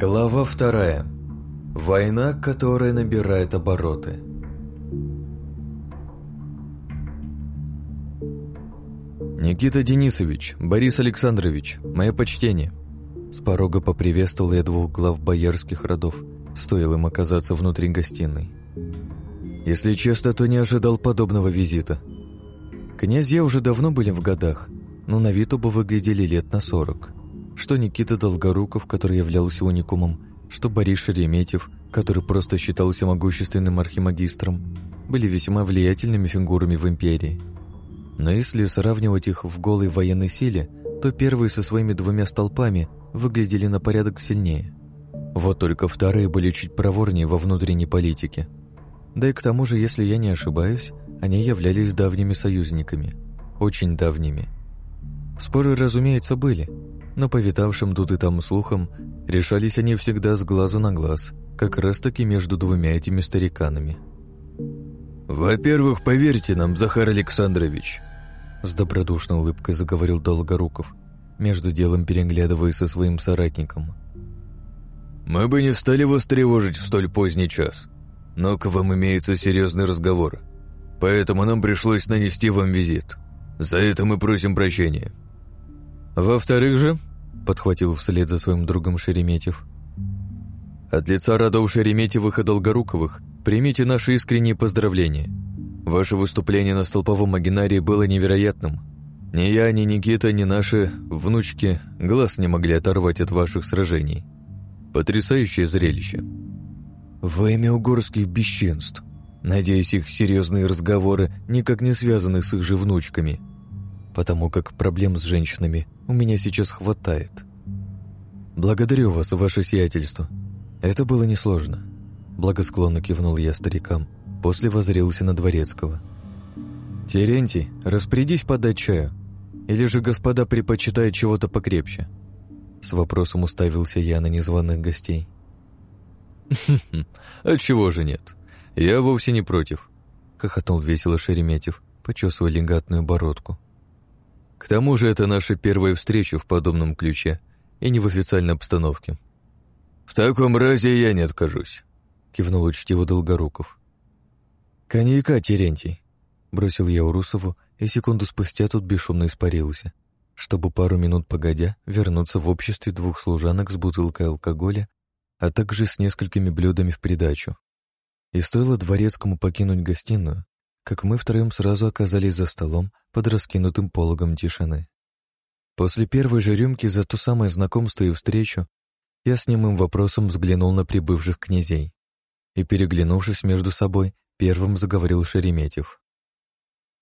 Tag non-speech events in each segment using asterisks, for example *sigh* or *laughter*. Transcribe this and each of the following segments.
Глава вторая. Война, которая набирает обороты. Никита Денисович, Борис Александрович, мое почтение. С порога поприветствовал я двух глав боярских родов, стоило им оказаться внутри гостиной. Если честно, то не ожидал подобного визита. Князья уже давно были в годах, но на вид оба выглядели лет на сорок. Что Никита Долгоруков, который являлся уникумом, что Борис Шереметьев, который просто считался могущественным архимагистром, были весьма влиятельными фигурами в империи. Но если сравнивать их в голой военной силе, то первые со своими двумя столпами выглядели на порядок сильнее. Вот только вторые были чуть проворнее во внутренней политике. Да и к тому же, если я не ошибаюсь, они являлись давними союзниками. Очень давними. Споры, разумеется, были, но по витавшим тут и там слухам решались они всегда с глазу на глаз, как раз-таки между двумя этими стариканами. «Во-первых, поверьте нам, Захар Александрович», с добродушной улыбкой заговорил Долгоруков, между делом переглядываясь со своим соратником. «Мы бы не стали вас тревожить в столь поздний час, но к вам имеется серьезный разговор, поэтому нам пришлось нанести вам визит. За это мы просим прощения». «Во-вторых же», — подхватил вслед за своим другом Шереметьев, «от лица родов Шереметьевых и Долгоруковых примите наши искренние поздравления». Ваше выступление на столповом магинарии было невероятным. Ни я, ни Никита, ни наши внучки глаз не могли оторвать от ваших сражений. Потрясающее зрелище. Во имя угорских бесчинств. Надеюсь, их серьезные разговоры никак не связаны с их же внучками, потому как проблем с женщинами у меня сейчас хватает. Благодарю вас, ваше сиятельство. Это было несложно. Благосклонно кивнул я старикам, После возрился на Дворецкого. «Терентий, распорядись подать чаю. Или же господа предпочитают чего-то покрепче?» С вопросом уставился я на незваных гостей. «Хм-хм, отчего же нет? Я вовсе не против», — хохотнул весело Шереметьев, почесывая легатную бородку. «К тому же это наша первая встреча в подобном ключе и не в официальной обстановке». «В таком разе я не откажусь», — кивнул учтиво Долгоруков. «Коньяка, Терентий!» Бросил я Урусову, и секунду спустя тут бесшумно испарился, чтобы пару минут погодя вернуться в обществе двух служанок с бутылкой алкоголя, а также с несколькими блюдами в придачу. И стоило дворецкому покинуть гостиную, как мы втроем сразу оказались за столом под раскинутым пологом тишины. После первой же рюмки за то самое знакомство и встречу я с немым вопросом взглянул на прибывших князей и, переглянувшись между собой, Первым заговорил Шереметьев.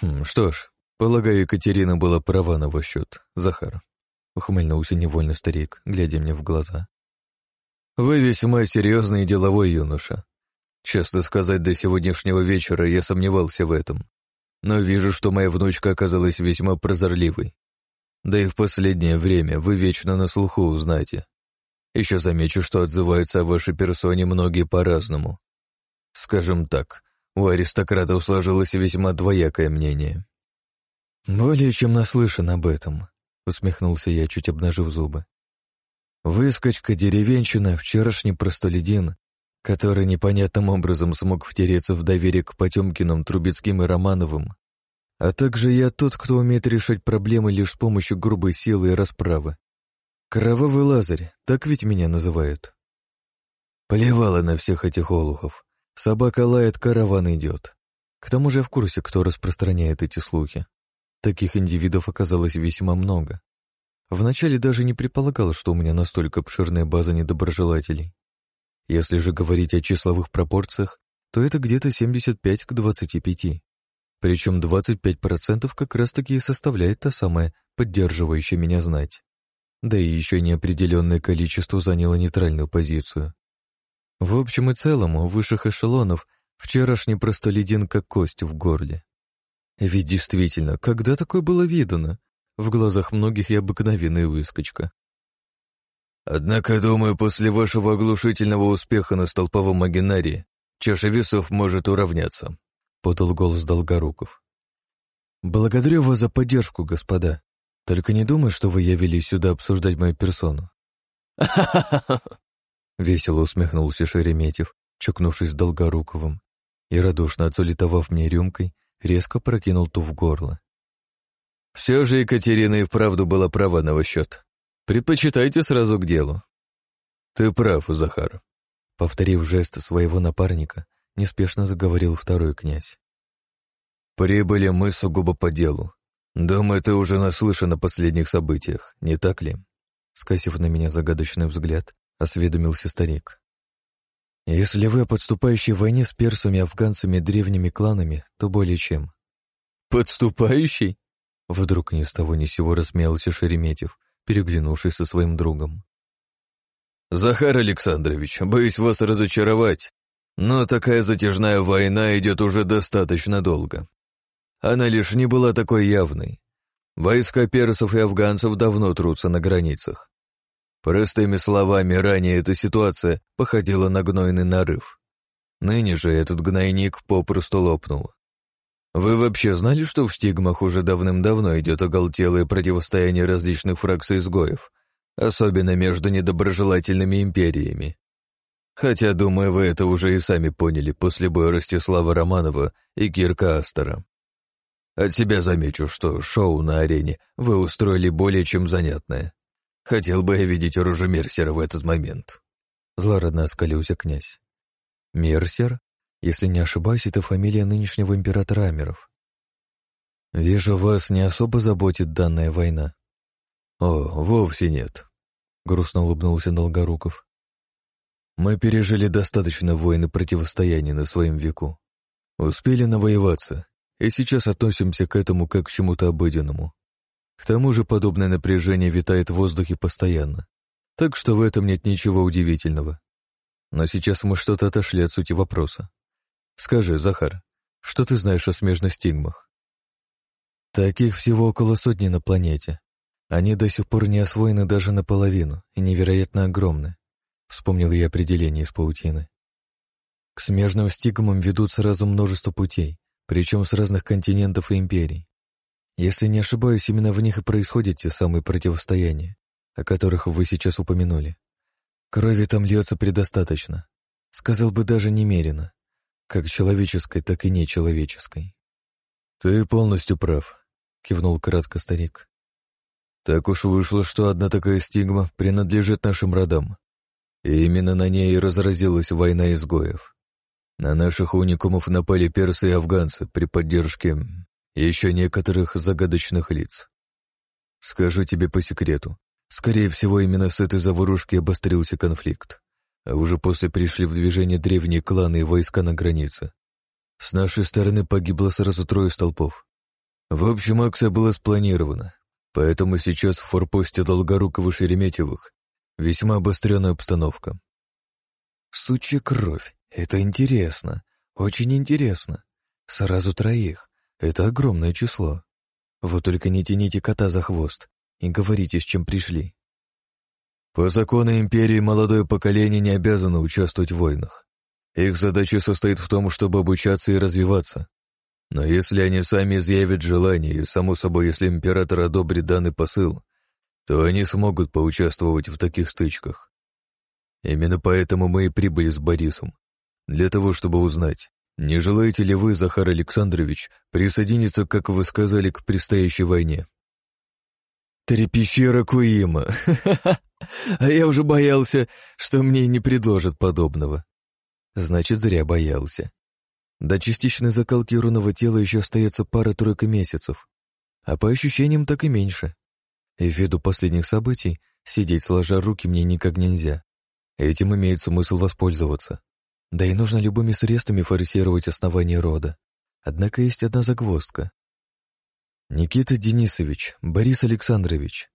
«Хм, «Что ж, полагаю, Екатерина была права на ваш счет, Захар», — ухмыльнулся невольно старик, глядя мне в глаза. «Вы весьма серьезный и деловой юноша. Честно сказать, до сегодняшнего вечера я сомневался в этом, но вижу, что моя внучка оказалась весьма прозорливой. Да и в последнее время вы вечно на слуху, знаете. Еще замечу, что отзываются о вашей персоне многие по-разному. Скажем так, у аристократов сложилось весьма двоякое мнение. «Более чем наслышан об этом», — усмехнулся я, чуть обнажив зубы. «Выскочка, деревенщина, вчерашний простолюдин, который непонятным образом смог втереться в доверие к Потемкиным, Трубецким и Романовым, а также я тот, кто умеет решать проблемы лишь с помощью грубой силы и расправы. Кровавый Лазарь, так ведь меня называют. Плевала на всех этих олухов. Собака лает, караван идет. К тому же я в курсе, кто распространяет эти слухи. Таких индивидов оказалось весьма много. Вначале даже не предполагал, что у меня настолько обширная база недоброжелателей. Если же говорить о числовых пропорциях, то это где-то 75 к 25. Причем 25% как раз-таки и составляет та самая поддерживающая меня знать. Да и еще неопределенное количество заняло нейтральную позицию. В общем и целом, у высших эшелонов вчерашний простолюдин как кость в горле. Ведь действительно, когда такое было видано? В глазах многих я обыкновенная выскочка. Однако, думаю, после вашего оглушительного успеха на столповом магинарии чаша весов может уравняться, — подал голос Долгоруков. Благодарю вас за поддержку, господа. Только не думаю, что вы явились сюда обсуждать мою персону. *laughs* Весело усмехнулся Шереметьев, чокнувшись с Долгоруковым, и, радушно отсулитовав мне рюмкой, резко прокинул ту в горло. «Все же Екатерина и вправду была права на ваш счет. Предпочитайте сразу к делу». «Ты прав, Захар», — повторив жест своего напарника, неспешно заговорил второй князь. «Прибыли мы сугубо по делу. Думаю, ты уже наслышан о последних событиях, не так ли?» Скосив на меня загадочный взгляд, осведомился старик. «Если вы о подступающей войне с персами, афганцами, древними кланами, то более чем». «Подступающий?» Вдруг ни с того ни сего рассмеялся Шереметьев, переглянувшись со своим другом. «Захар Александрович, боюсь вас разочаровать, но такая затяжная война идет уже достаточно долго. Она лишь не была такой явной. Войска персов и афганцев давно трутся на границах. Простыми словами, ранее эта ситуация походила на гнойный нарыв. Ныне же этот гнойник попросту лопнул. Вы вообще знали, что в стигмах уже давным-давно идет оголтелое противостояние различных фракций изгоев, особенно между недоброжелательными империями? Хотя, думаю, вы это уже и сами поняли после боя Ростислава Романова и Кирка Астера. От себя замечу, что шоу на арене вы устроили более чем занятное. Хотел бы я видеть оружие Мерсера в этот момент. Злорадно оскалился князь. Мерсер? Если не ошибаюсь, это фамилия нынешнего императора Амеров. Вижу, вас не особо заботит данная война. О, вовсе нет. Грустно улыбнулся Долгоруков. Мы пережили достаточно войн и противостояний на своем веку. Успели навоеваться, и сейчас относимся к этому как к чему-то обыденному. К тому же подобное напряжение витает в воздухе постоянно, так что в этом нет ничего удивительного. Но сейчас мы что-то отошли от сути вопроса. Скажи, Захар, что ты знаешь о смежных стигмах? Таких всего около сотни на планете. Они до сих пор не освоены даже наполовину и невероятно огромны. Вспомнил я определение из паутины. К смежным стигмам ведут сразу множество путей, причем с разных континентов и империй. Если не ошибаюсь, именно в них и происходят те самые противостояния, о которых вы сейчас упомянули. Крови там льется предостаточно. Сказал бы даже немерено. Как человеческой, так и нечеловеческой. «Ты полностью прав», — кивнул кратко старик. «Так уж вышло, что одна такая стигма принадлежит нашим родам. И именно на ней и разразилась война изгоев. На наших уникумов напали персы и афганцы при поддержке еще некоторых загадочных лиц. Скажу тебе по секрету, скорее всего, именно с этой заварушки обострился конфликт, а уже после пришли в движение древние кланы и войска на границе. С нашей стороны погибло сразу трое столпов. В общем, акция была спланирована, поэтому сейчас в форпосте Долгорукова Шереметьевых весьма обостренная обстановка. Сучья кровь. Это интересно, очень интересно. Сразу троих. Это огромное число. Вот только не тяните кота за хвост и говорите, с чем пришли. По закону империи молодое поколение не обязано участвовать в войнах. Их задача состоит в том, чтобы обучаться и развиваться. Но если они сами изъявят желание, и, само собой, если император одобрит данный посыл, то они смогут поучаствовать в таких стычках. Именно поэтому мы и прибыли с Борисом, для того, чтобы узнать, не желаете ли вы, Захар Александрович, присоединиться, как вы сказали, к предстоящей войне? Трепещера Куима. *laughs* А я уже боялся, что мне не предложат подобного. Значит, зря боялся. До частичной закалки рунного тела еще остается пара-тройка месяцев, а по ощущениям так и меньше. И ввиду последних событий сидеть сложа руки мне никак нельзя. Этим имеет смысл воспользоваться. Да и нужно любыми средствами форсировать основание рода. Однако есть одна загвоздка. Никита Денисович, Борис Александрович,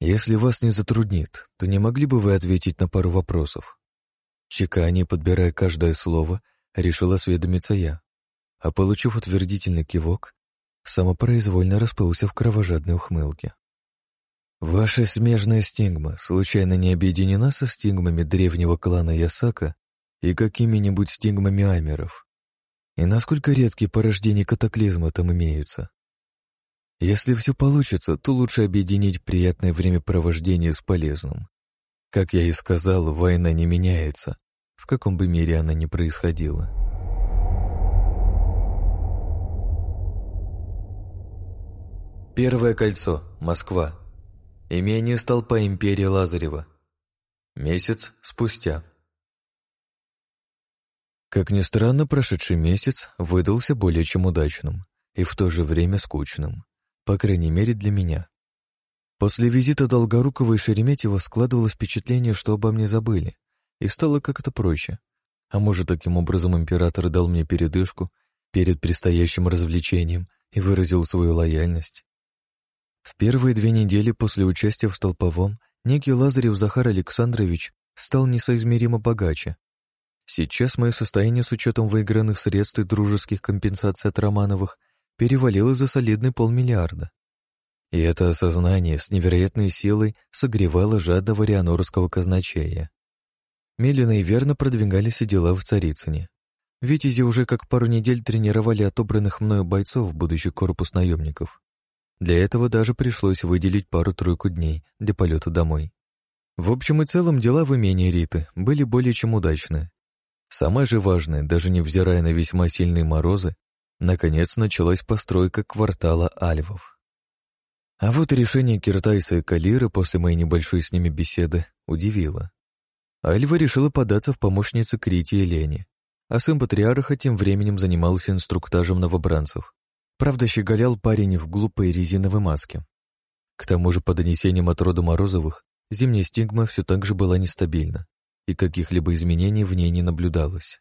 если вас не затруднит, то не могли бы вы ответить на пару вопросов? Чеканя, подбирая каждое слово, решил осведомиться я, а получив утвердительный кивок, самопроизвольно расплылся в кровожадной ухмылке. Ваша смежная стигма случайно не объединена со стигмами древнего клана Ясака и какими-нибудь стигмами амеров. И насколько редкие порождения катаклизма там имеются. Если все получится, то лучше объединить приятное времяпровождение с полезным. Как я и сказал, война не меняется, в каком бы мире она ни происходила. Первое кольцо. Москва. Имение столпа империи Лазарева. Месяц спустя. Как ни странно, прошедший месяц выдался более чем удачным и в то же время скучным, по крайней мере для меня. После визита Долгорукова и Шереметьева складывалось впечатление, что обо мне забыли, и стало как-то проще. А может, таким образом император дал мне передышку перед предстоящим развлечением и выразил свою лояльность. В первые две недели после участия в Столповом некий Лазарев Захар Александрович стал несоизмеримо богаче. Сейчас мое состояние с учетом выигранных средств и дружеских компенсаций от Романовых перевалило за солидный полмиллиарда. И это осознание с невероятной силой согревало жадного рианорского казначея. Медленно и верно продвигались и дела в Царицыне. Витязи уже как пару недель тренировали отобранных мною бойцов в будущий корпус наемников. Для этого даже пришлось выделить пару-тройку дней для полета домой. В общем и целом дела в имении Риты были более чем удачны. Самое же важное, даже невзирая на весьма сильные морозы, наконец началась постройка квартала Альвов. А вот решение Киртайса и Калиры после моей небольшой с ними беседы удивило. Альва решила податься в помощницы Крити и Лене, а сын патриарха тем временем занимался инструктажем новобранцев. Правда, щеголял парень в глупой резиновой маске. К тому же, по донесениям от рода Морозовых, зимняя стигма все так же была нестабильна, и каких-либо изменений в ней не наблюдалось.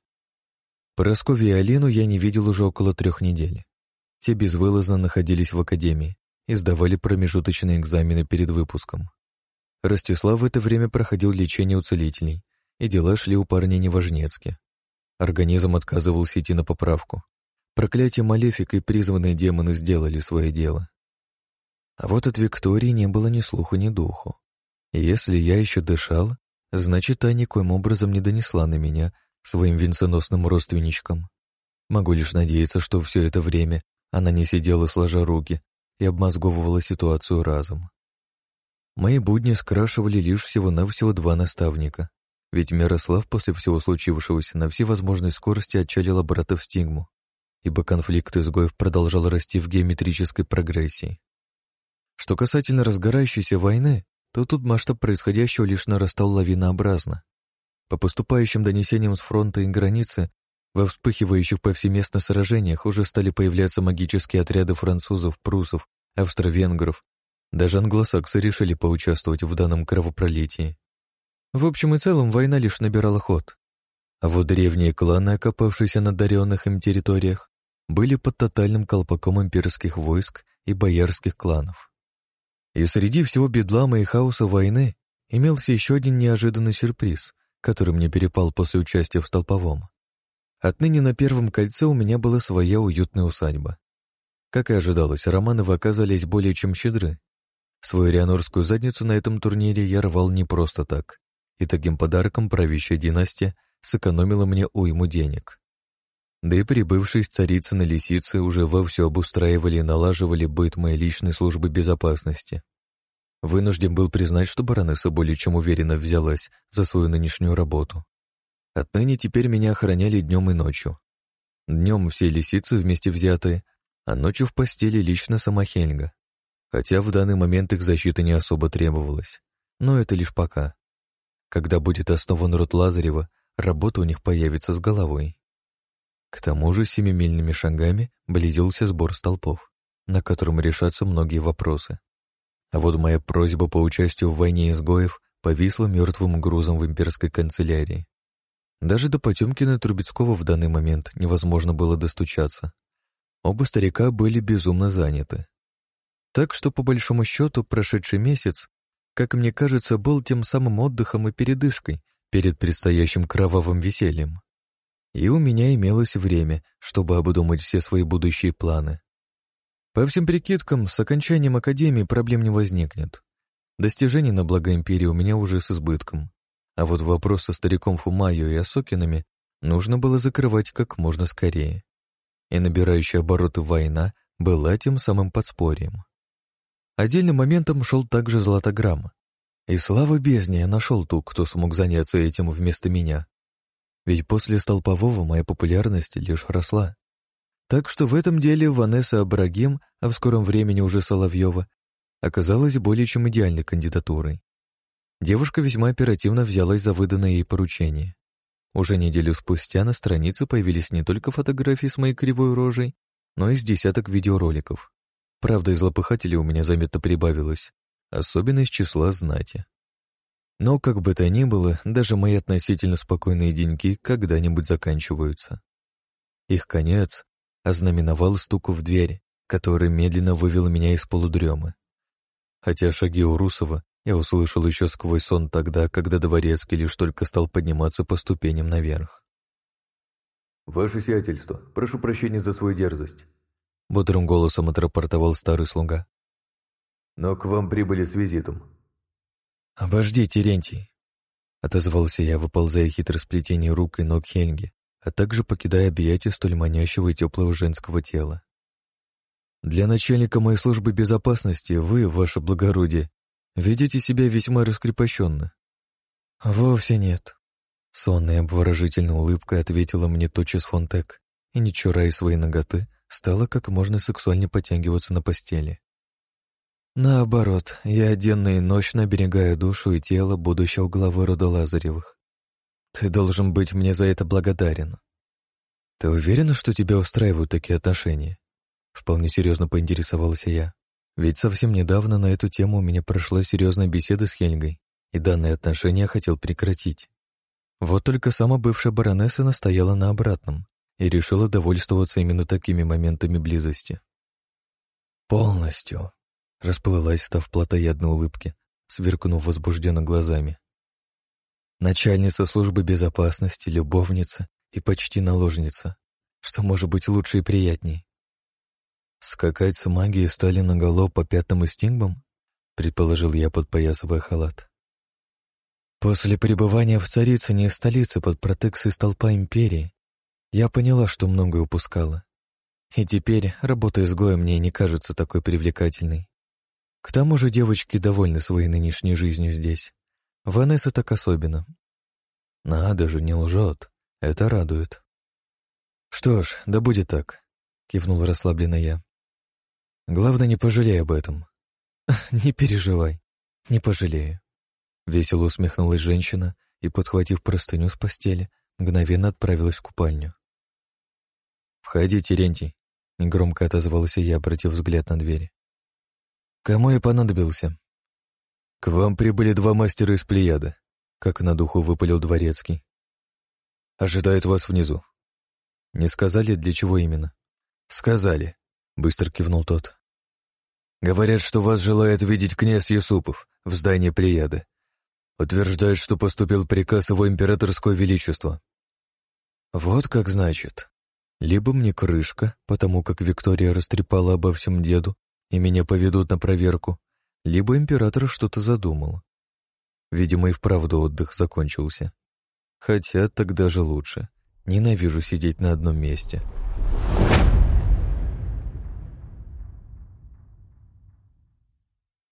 Поросковью и Алину я не видел уже около трех недель. Те безвылазно находились в академии и сдавали промежуточные экзамены перед выпуском. Ростислав в это время проходил лечение у целителей, и дела шли у парня неважнецки. Организм отказывался идти на поправку, Проклятие Малефик и призванные демоны сделали свое дело. А вот от Виктории не было ни слуху, ни духу. И если я еще дышал, значит, та никоим образом не донесла на меня своим венценосным родственничкам. Могу лишь надеяться, что все это время она не сидела сложа руки и обмозговывала ситуацию разом. Мои будни скрашивали лишь всего-навсего два наставника, ведь Мирослав после всего случившегося на всевозможной скорости отчалил обратно в стигму ибо конфликт изгоев продолжал расти в геометрической прогрессии. Что касательно разгорающейся войны, то тут масштаб происходящего лишь нарастал лавинообразно. По поступающим донесениям с фронта и границы, во вспыхивающих повсеместно сражениях уже стали появляться магические отряды французов, прусов, австро-венгров. Даже англосаксы решили поучаствовать в данном кровопролитии. В общем и целом война лишь набирала ход. А вот древние кланы, окопавшиеся на даренных им территориях, были под тотальным колпаком имперских войск и боярских кланов. И среди всего бедлама и хаоса войны имелся еще один неожиданный сюрприз, который мне перепал после участия в Столповом. Отныне на Первом кольце у меня была своя уютная усадьба. Как и ожидалось, Романовы оказались более чем щедры. Свою рианорскую задницу на этом турнире я рвал не просто так, и таким подарком правящая династия сэкономила мне уйму денег. Да и прибывшие из царицы на лисицы уже вовсю обустраивали и налаживали быт моей личной службы безопасности. Вынужден был признать, что баронесса более чем уверенно взялась за свою нынешнюю работу. Отныне теперь меня охраняли днем и ночью. Днем все лисицы вместе взятые, а ночью в постели лично сама Хельга. Хотя в данный момент их защита не особо требовалась. Но это лишь пока. Когда будет основан род Лазарева, работа у них появится с головой. К тому же семимильными шагами близился сбор столпов, на котором решатся многие вопросы. А вот моя просьба по участию в войне изгоев повисла мертвым грузом в имперской канцелярии. Даже до Потемкина и Трубецкого в данный момент невозможно было достучаться. Оба старика были безумно заняты. Так что, по большому счету, прошедший месяц, как мне кажется, был тем самым отдыхом и передышкой перед предстоящим кровавым весельем и у меня имелось время, чтобы обдумать все свои будущие планы. По всем прикидкам, с окончанием Академии проблем не возникнет. Достижений на благо Империи у меня уже с избытком. А вот вопрос со стариком Фумайо и Осокинами нужно было закрывать как можно скорее. И набирающая обороты война была тем самым подспорьем. Отдельным моментом шел также золотограмма. И слава бездне, я нашел ту, кто смог заняться этим вместо меня. Ведь после Столпового моя популярность лишь росла. Так что в этом деле Ванесса Абрагим, а в скором времени уже Соловьева, оказалась более чем идеальной кандидатурой. Девушка весьма оперативно взялась за выданное ей поручение. Уже неделю спустя на странице появились не только фотографии с моей кривой рожей, но и с десяток видеороликов. Правда, из лопыхателей у меня заметно прибавилось, особенно из числа знати. Но, как бы то ни было, даже мои относительно спокойные деньки когда-нибудь заканчиваются. Их конец ознаменовал стуку в дверь, который медленно вывел меня из полудремы. Хотя шаги у Русова я услышал еще сквозь сон тогда, когда Дворецкий лишь только стал подниматься по ступеням наверх. «Ваше сиятельство, прошу прощения за свою дерзость», — бодрым голосом отрапортовал старый слуга. «Но к вам прибыли с визитом». «Обожди, Терентий», — отозвался я, выползая хитросплетение рук и ног Хельги, а также покидая объятия столь манящего и теплого женского тела. «Для начальника моей службы безопасности вы, ваше благородие, ведете себя весьма раскрепощенно». «Вовсе нет», — сонная обворожительная улыбкой ответила мне тотчас Фонтек, и, не чурая своей ноготы, стала как можно сексуальнее потягиваться на постели. Наоборот, я денно и ночно оберегаю душу и тело будущего главы рода Лазаревых. Ты должен быть мне за это благодарен. Ты уверена, что тебя устраивают такие отношения? Вполне серьезно поинтересовался я. Ведь совсем недавно на эту тему у меня прошла серьезная беседа с Хельгой, и данные отношения хотел прекратить. Вот только сама бывшая баронесса настояла на обратном и решила довольствоваться именно такими моментами близости. «Полностью», Расплылась, став плотоядной улыбки, сверкнув возбужденно глазами. Начальница службы безопасности, любовница и почти наложница. Что может быть лучше и приятней? Скакать с магией стали наголо по пятым стингмам? Предположил я, подпоясывая халат. После пребывания в Царицыне и столице под протекцией столпа империи я поняла, что многое упускала. И теперь работа изгоя мне не кажется такой привлекательной. К тому же девочки довольны своей нынешней жизнью здесь. Ванесса так особенно. Надо же, не лжет. Это радует. Что ж, да будет так, кивнул расслабленно я. Главное, не пожалей об этом. *laughs* Не переживай, не пожалею. Весело усмехнулась женщина и, подхватив простыню с постели, мгновенно отправилась в купальню. «Входи, Терентий», — негромко отозвался я, обратив взгляд на дверь. Кому я понадобился? К вам прибыли два мастера из Плеяда, как на духу выпалил дворецкий. Ожидают вас внизу. Не сказали, для чего именно? Сказали, быстро кивнул тот. Говорят, что вас желает видеть князь Юсупов в здании Плеяды. Утверждают, что поступил приказ его императорского величества. Вот как значит. Либо мне крышка, потому как Виктория растрепала обо всем деду, и меня поведут на проверку, либо император что-то задумал. Видимо, и вправду отдых закончился. Хотя тогда же лучше. Ненавижу сидеть на одном месте.